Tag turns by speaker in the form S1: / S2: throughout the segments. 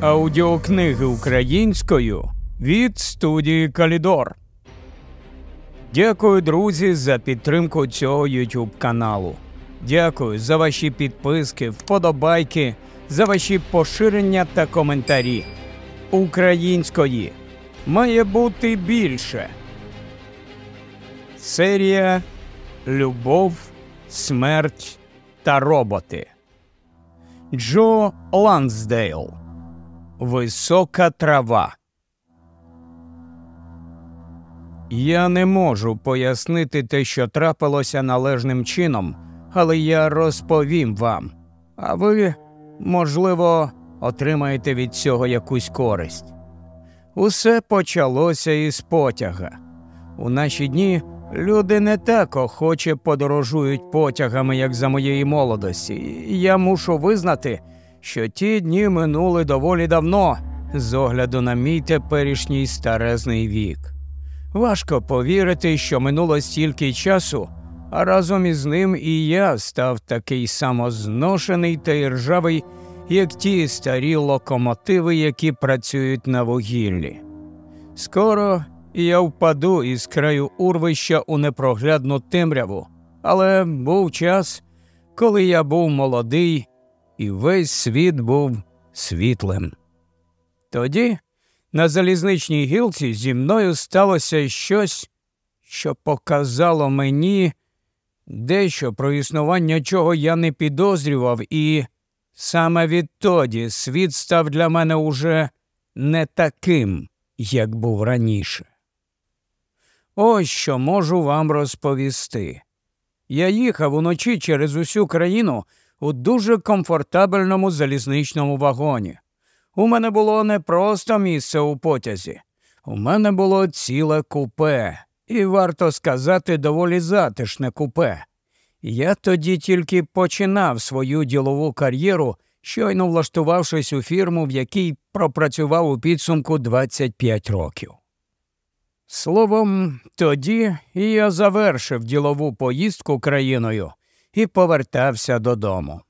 S1: Аудіокниги українською від студії Калідор. Дякую, друзі, за підтримку цього YouTube каналу. Дякую за ваші підписки, вподобайки, за ваші поширення та коментарі. Української має бути більше. Серія Любов, смерть та роботи. Джо Лансдейл. Висока трава. Я не можу пояснити те, що трапилося належним чином, але я розповім вам. А ви, можливо, отримаєте від цього якусь користь. Усе почалося із потяга. У наші дні люди не так охоче подорожують потягами, як за моєї молодості, я мушу визнати, що ті дні минули доволі давно, з огляду на мій теперішній старезний вік. Важко повірити, що минуло стільки часу, а разом із ним і я став такий самозношений та іржавий, як ті старі локомотиви, які працюють на вугіллі. Скоро я впаду із краю урвища у непроглядну темряву, але був час, коли я був молодий, і весь світ був світлим. Тоді на залізничній гілці зі мною сталося щось, що показало мені дещо про існування чого я не підозрював, і саме відтоді світ став для мене уже не таким, як був раніше. Ось що можу вам розповісти. Я їхав уночі через усю країну у дуже комфортабельному залізничному вагоні. У мене було не просто місце у потязі, у мене було ціле купе, і варто сказати, доволі затишне купе. Я тоді тільки починав свою ділову кар'єру, щойно влаштувавшись у фірму, в якій пропрацював у підсумку 25 років. Словом, тоді я завершив ділову поїздку країною і повертався додому.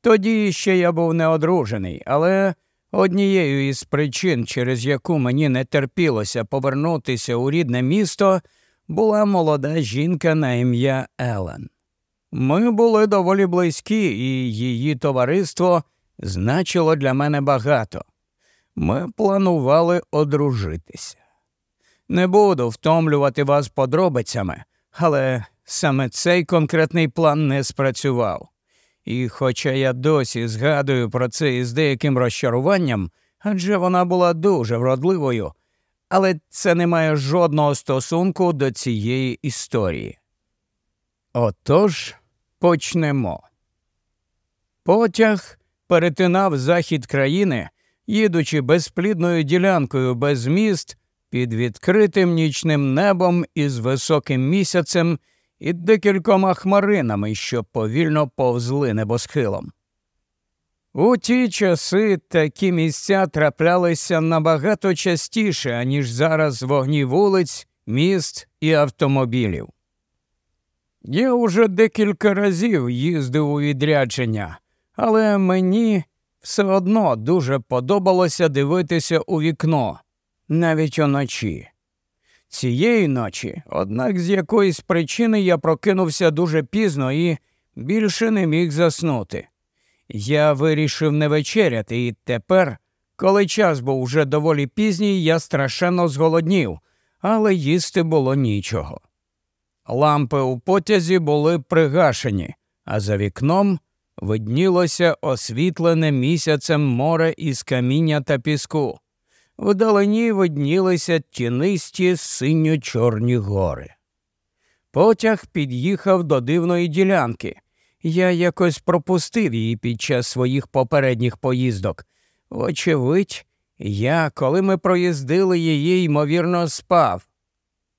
S1: Тоді ще я був неодружений, але однією із причин, через яку мені не терпілося повернутися у рідне місто, була молода жінка на ім'я Елен. Ми були доволі близькі, і її товариство значило для мене багато. Ми планували одружитися. Не буду втомлювати вас подробицями, але саме цей конкретний план не спрацював. І хоча я досі згадую про це із деяким розчаруванням, адже вона була дуже вродливою, але це не має жодного стосунку до цієї історії. Отож, почнемо. Потяг перетинав захід країни, їдучи безплідною ділянкою без міст під відкритим нічним небом із високим місяцем і декількома хмаринами, що повільно повзли небосхилом. У ті часи такі місця траплялися набагато частіше, аніж зараз вогні вулиць, міст і автомобілів. Я уже декілька разів їздив у відрядження, але мені все одно дуже подобалося дивитися у вікно, навіть уночі. Цієї ночі, однак з якоїсь причини я прокинувся дуже пізно і більше не міг заснути. Я вирішив не вечеряти, і тепер, коли час був уже доволі пізній, я страшенно зголоднів, але їсти було нічого. Лампи у потязі були пригашені, а за вікном виднілося освітлене місяцем море із каміння та піску. Вдалині виднілися тінисті синьо чорні гори. Потяг під'їхав до дивної ділянки. Я якось пропустив її під час своїх попередніх поїздок. Очевидь, я, коли ми проїздили її, ймовірно, спав.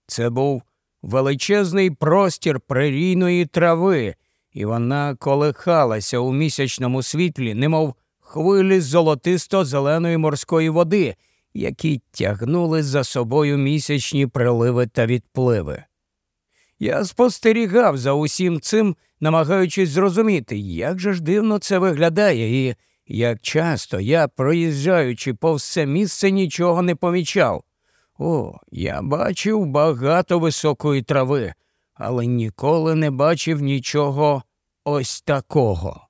S1: Це був величезний простір прерійної трави, і вона колихалася у місячному світлі, немов хвилі золотисто зеленої морської води, які тягнули за собою місячні приливи та відпливи. Я спостерігав за усім цим, намагаючись зрозуміти, як же ж дивно це виглядає і як часто я, проїжджаючи по все місце, нічого не помічав. О, я бачив багато високої трави, але ніколи не бачив нічого ось такого.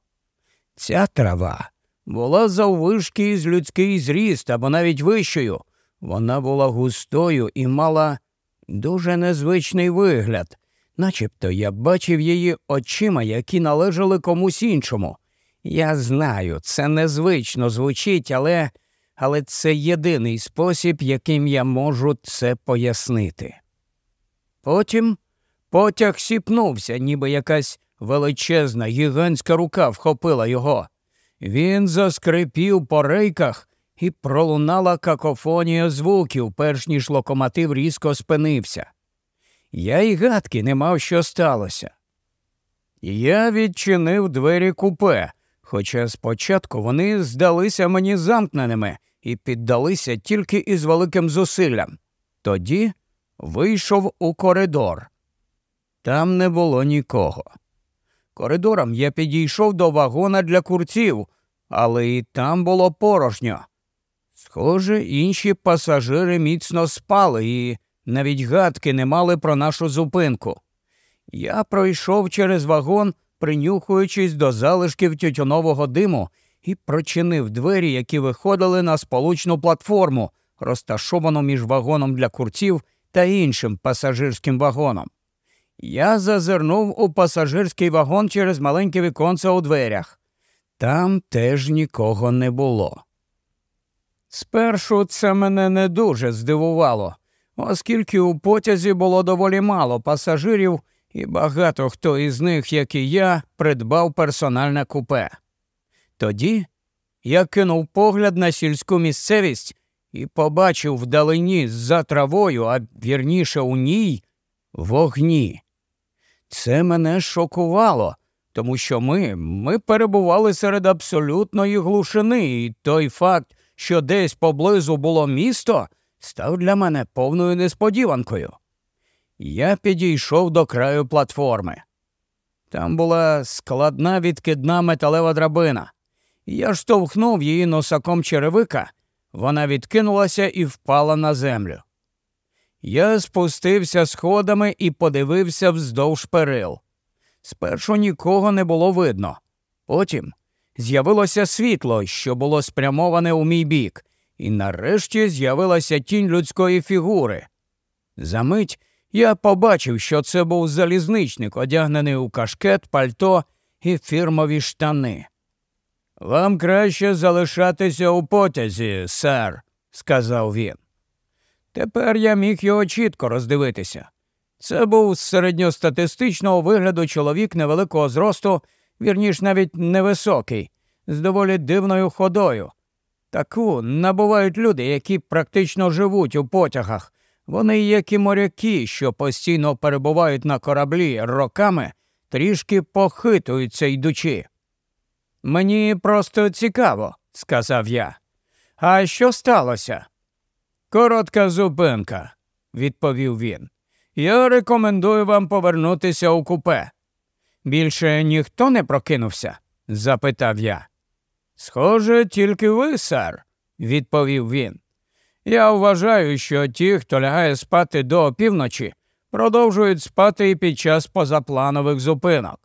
S1: Ця трава була заввишки з людський зріст або навіть вищою. Вона була густою і мала дуже незвичний вигляд, начебто я бачив її очима, які належали комусь іншому. Я знаю, це незвично звучить, але але це єдиний спосіб, яким я можу це пояснити. Потім потяг сіпнувся, ніби якась величезна гігантська рука вхопила його. Він заскрипів по рейках і пролунала какофонія звуків, перш ніж локомотив різко спинився. Я й гадки не мав, що сталося. Я відчинив двері купе, хоча спочатку вони здалися мені замкненими і піддалися тільки із великим зусиллям. Тоді вийшов у коридор. Там не було нікого. Коридором я підійшов до вагона для курців, але і там було порожньо. Схоже, інші пасажири міцно спали і навіть гадки не мали про нашу зупинку. Я пройшов через вагон, принюхуючись до залишків тютюнового диму, і прочинив двері, які виходили на сполучну платформу, розташовану між вагоном для курців та іншим пасажирським вагоном. Я зазирнув у пасажирський вагон через маленьке віконце у дверях. Там теж нікого не було. Спершу це мене не дуже здивувало, оскільки у потязі було доволі мало пасажирів, і багато хто із них, як і я, придбав персональне купе. Тоді я кинув погляд на сільську місцевість і побачив вдалині за травою, а вірніше у ній вогні. Це мене шокувало, тому що ми, ми перебували серед абсолютної глушини, і той факт, що десь поблизу було місто, став для мене повною несподіванкою. Я підійшов до краю платформи. Там була складна відкидна металева драбина. Я штовхнув її носаком черевика, вона відкинулася і впала на землю. Я спустився сходами і подивився вздовж перил. Спершу нікого не було видно. Потім з'явилося світло, що було спрямоване у мій бік, і нарешті з'явилася тінь людської фігури. Замить я побачив, що це був залізничник, одягнений у кашкет, пальто і фірмові штани. Вам краще залишатися у потязі, сер, сказав він. Тепер я міг його чітко роздивитися. Це був середньостатистичного вигляду чоловік невеликого зросту, вірніш навіть невисокий, з доволі дивною ходою. Таку набувають люди, які практично живуть у потягах. Вони, як і моряки, що постійно перебувають на кораблі роками, трішки похитуються йдучи. Мені просто цікаво, сказав я. А що сталося? Коротка зупинка, відповів він. Я рекомендую вам повернутися у купе. Більше ніхто не прокинувся? запитав я. Схоже, тільки ви, сер, відповів він. Я вважаю, що ті, хто лягає спати до опівночі, продовжують спати і під час позапланових зупинок.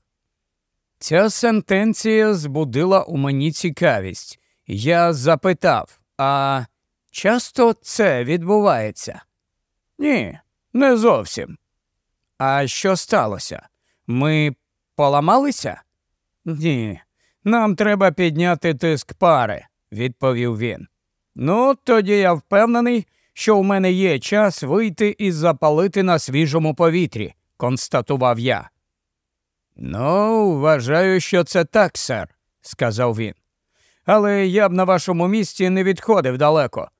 S1: Ця сентенція збудила у мені цікавість. Я запитав, а часто це відбувається? Ні, не зовсім. А що сталося? Ми поламалися? Ні, нам треба підняти тиск пари, відповів він. Ну, тоді я впевнений, що в мене є час вийти і запалити на свіжому повітрі, констатував я. Ну, вважаю, що це так, сер, сказав він. Але я б на вашому місці не відходив далеко.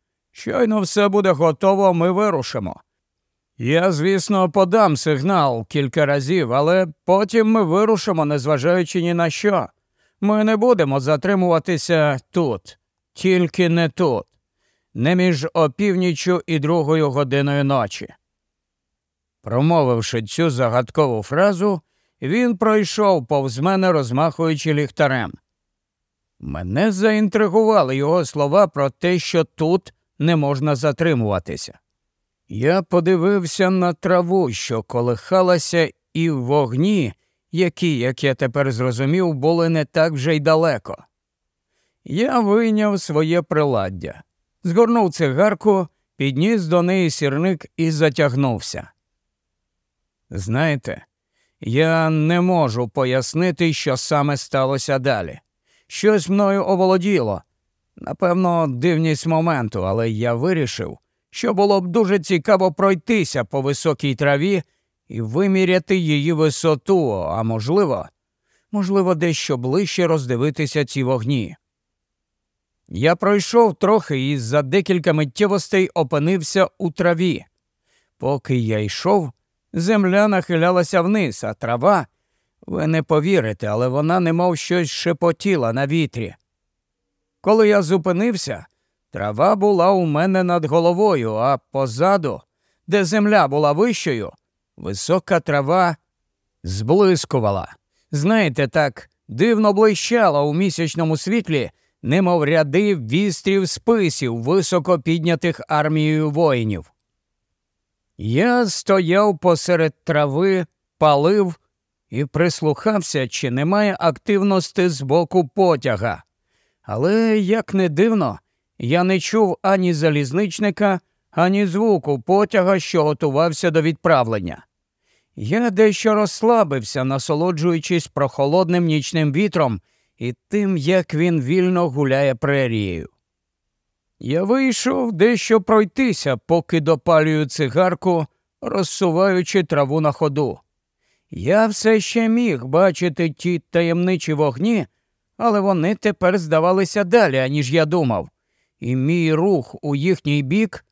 S1: Щойно все буде готово, ми вирушимо. Я, звісно, подам сигнал кілька разів, але потім ми вирушимо, незважаючи ні на що. Ми не будемо затримуватися тут, тільки не тут, не між опівнічю і другою годиною ночі. Промовивши цю загадкову фразу, він пройшов повз мене, розмахуючи ліхтарем. Мене заінтригували його слова про те, що тут не можна затримуватися. Я подивився на траву, що колихалася, і вогні, які, як я тепер зрозумів, були не так вже й далеко. Я вийняв своє приладдя, згорнув цигарку, підніс до неї сірник і затягнувся. Знаєте, я не можу пояснити, що саме сталося далі. Щось мною оволоділо. Напевно, дивність моменту, але я вирішив, що було б дуже цікаво пройтися по високій траві і виміряти її висоту, а можливо, можливо, дещо ближче роздивитися ці вогні. Я пройшов трохи і за декілька миттєвостей опинився у траві. Поки я йшов, земля нахилялася вниз, а трава, ви не повірите, але вона немов щось шепотіла на вітрі. Коли я зупинився, трава була у мене над головою, а позаду, де земля була вищою, висока трава зблискувала. Знаєте, так дивно блищала у місячному світлі, немов ряди вістрів списів, високо піднятих армією воїнів. Я стояв посеред трави, палив і прислухався, чи немає активності з боку потяга. Але, як не дивно, я не чув ані залізничника, ані звуку потяга, що готувався до відправлення. Я дещо розслабився, насолоджуючись прохолодним нічним вітром і тим, як він вільно гуляє прерією. Я вийшов дещо пройтися, поки допалюю цигарку, розсуваючи траву на ходу. Я все ще міг бачити ті таємничі вогні, але вони тепер здавалися далі, аніж я думав, і мій рух у їхній бік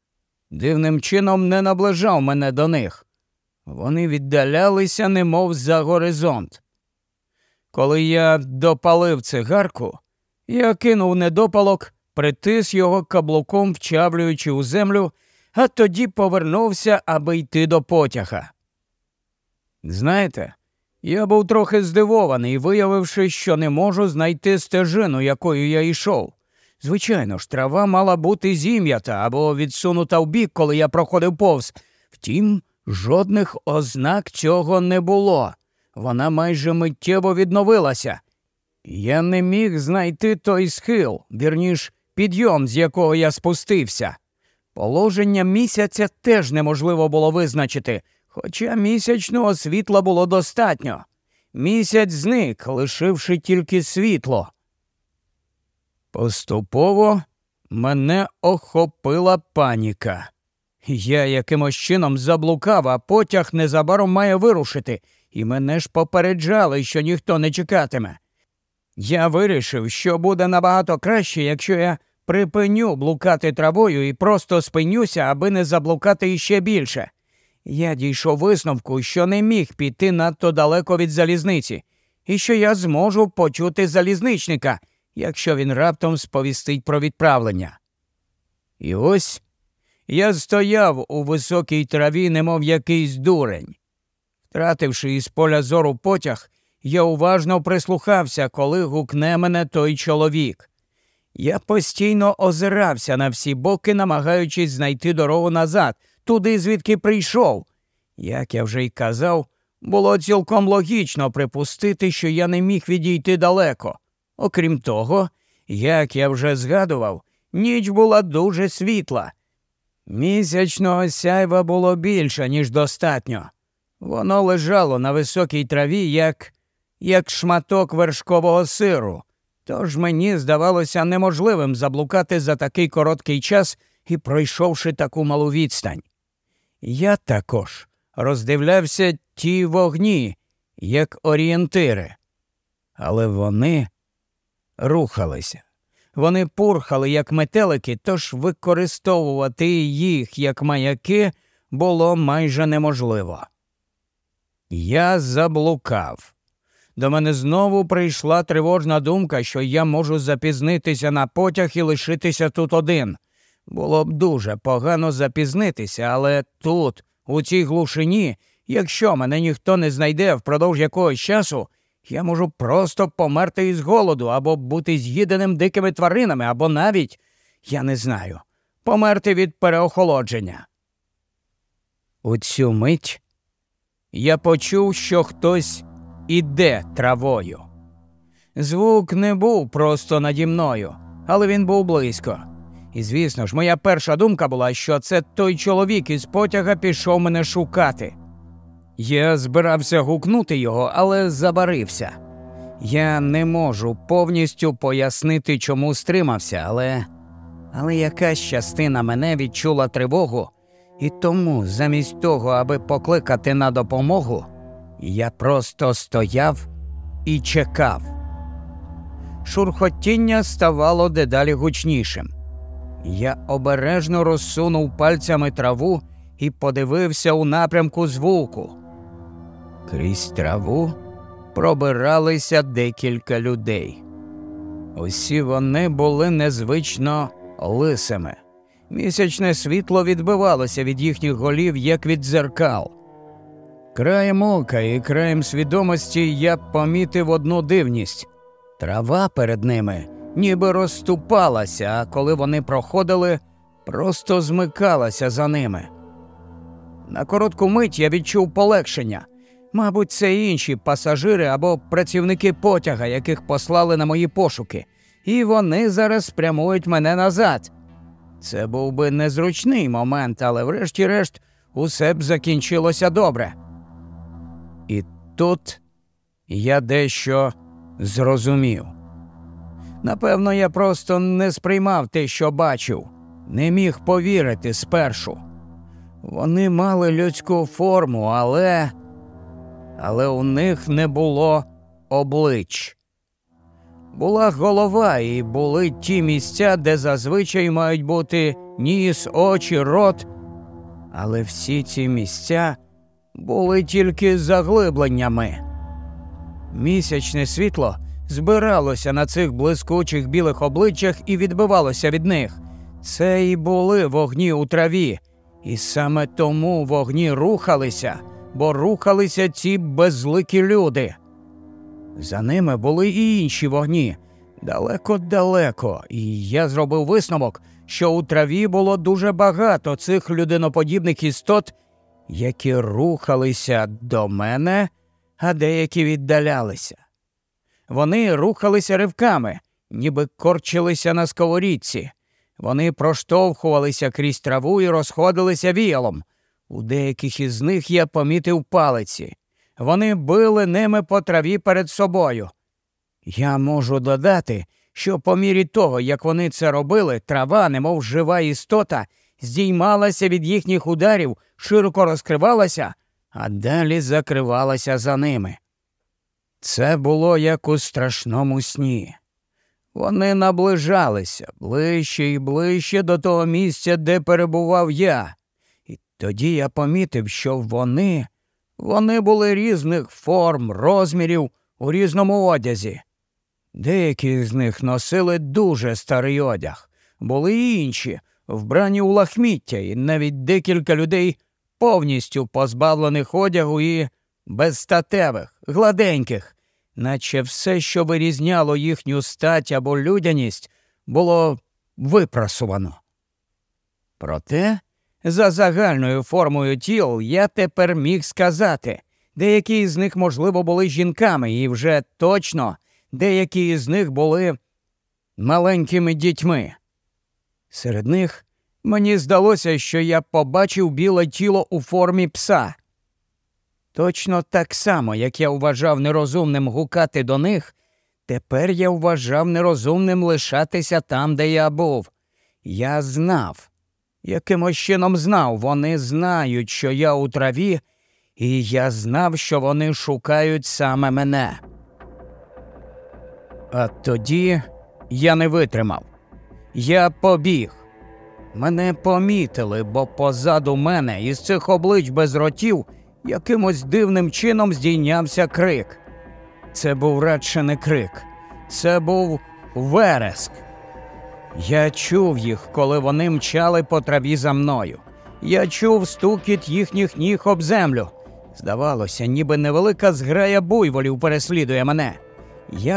S1: дивним чином не наближав мене до них. Вони віддалялися, немов за горизонт. Коли я допалив цигарку, я кинув недопалок, притис його каблуком, вчавлюючи у землю, а тоді повернувся, аби йти до потяга. Знаєте, я був трохи здивований, виявивши, що не можу знайти стежину, якою я йшов. Звичайно ж, трава мала бути зім'ята або відсунута вбік, коли я проходив повз. Втім, жодних ознак цього не було. Вона майже миттєво відновилася. Я не міг знайти той схил, вірніш, підйом, з якого я спустився. Положення місяця теж неможливо було визначити, хоча місячного світла було достатньо. Місяць зник, лишивши тільки світло. Поступово мене охопила паніка. Я якимось чином заблукав, а потяг незабаром має вирушити, і мене ж попереджали, що ніхто не чекатиме. Я вирішив, що буде набагато краще, якщо я припиню блукати травою і просто спинюся, аби не заблукати іще більше. Я дійшов висновку, що не міг піти надто далеко від залізниці, і що я зможу почути залізничника, якщо він раптом сповістить про відправлення. І ось я стояв у високій траві, немов якийсь дурень. Втративши із поля зору потяг, я уважно прислухався, коли гукне мене той чоловік. Я постійно озирався на всі боки, намагаючись знайти дорогу назад, туди, звідки прийшов. Як я вже й казав, було цілком логічно припустити, що я не міг відійти далеко. Окрім того, як я вже згадував, ніч була дуже світла. Місячного сяйва було більше, ніж достатньо. Воно лежало на високій траві, як як шматок вершкового сиру, тож мені здавалося неможливим заблукати за такий короткий час і пройшовши таку малу відстань. Я також роздивлявся ті вогні, як орієнтири, але вони рухалися. Вони пурхали, як метелики, тож використовувати їх як маяки було майже неможливо. Я заблукав. До мене знову прийшла тривожна думка, що я можу запізнитися на потяг і лишитися тут один. Було б дуже погано запізнитися, але тут, у цій глушині, якщо мене ніхто не знайде впродовж якогось часу, Я можу просто померти із голоду, або бути з'їденим дикими тваринами, або навіть, я не знаю, померти від переохолодження. У цю мить я почув, що хтось іде травою. Звук не був просто наді мною, але він був близько. І, звісно ж, моя перша думка була, що це той чоловік із потяга пішов мене шукати. Я збирався гукнути його, але забарився. Я не можу повністю пояснити, чому стримався, але але якась частина мене відчула тривогу, і тому, замість того, аби покликати на допомогу, я просто стояв і чекав. Шурхотіння ставало дедалі гучнішим. Я обережно розсунув пальцями траву і подивився у напрямку звуку. Крізь траву пробиралися декілька людей. Усі вони були незвично лисими. Місячне світло відбивалося від їхніх голів, як від дзеркал. Краєм ока і краєм свідомості я помітив одну дивність трава перед ними ніби розступалася, а коли вони проходили, просто змикалася за ними. На коротку мить я відчув полегшення. Мабуть, це інші пасажири або працівники потяга, яких послали на мої пошуки, і вони зараз спрямують мене назад. Це був би незручний момент, але врешті-решт усе б закінчилося добре. І тут я дещо зрозумів. Напевно, я просто не сприймав те, що бачив, не міг повірити спершу. Вони мали людську форму, але але у них не було облич. Була голова, і були ті місця, де зазвичай мають бути ніс, очі, рот. Але всі ці місця були тільки заглибленнями. Місячне світло збиралося на цих блискучих білих обличчях і відбивалося від них. Це і були вогні у траві, і саме тому вогні рухалися, бо рухалися ці безликі люди. За ними були і інші вогні далеко-далеко, і я зробив висновок, що у траві було дуже багато цих людиноподібних істот, які рухалися до мене, а деякі віддалялися. Вони рухалися ривками, ніби корчилися на сковорідці. Вони проштовхувалися крізь траву і розходилися віялом. У деяких із них я помітив палиці. Вони били ними по траві перед собою. Я можу додати, що по мірі того, як вони це робили, трава, немов жива істота, здіймалася від їхніх ударів, широко розкривалася, а далі закривалася за ними. Це було як у страшному сні. Вони наближалися ближче і ближче до того місця, де перебував я, і тоді я помітив, що вони, вони були різних форм, розмірів у різному одязі. Деякі з них носили дуже старий одяг, були й інші, вбрані у лахміття, і навіть декілька людей повністю позбавлених одягу і безстатевих, гладеньких, наче все, що вирізняло їхню стать або людяність, було випрасувано. Проте, за загальною формою тіл я тепер міг сказати, деякі з них, можливо, були жінками, і вже точно деякі з них були маленькими дітьми. Серед них мені здалося, що я побачив біле тіло у формі пса. Точно так само, як я вважав нерозумним гукати до них, тепер я вважав нерозумним лишатися там, де я був. Я знав, якимось чином знав, вони знають, що я у траві, і я знав, що вони шукають саме мене. А тоді я не витримав. Я побіг. Мене помітили, бо позаду мене із цих облич без ротів якимось дивним чином здійнявся крик. Це був радше не крик, це був вереск. Я чув їх, коли вони мчали по траві за мною. Я чув стукіт їхніх ніг об землю. Здавалося, ніби невелика зграя буйволів переслідує мене. Я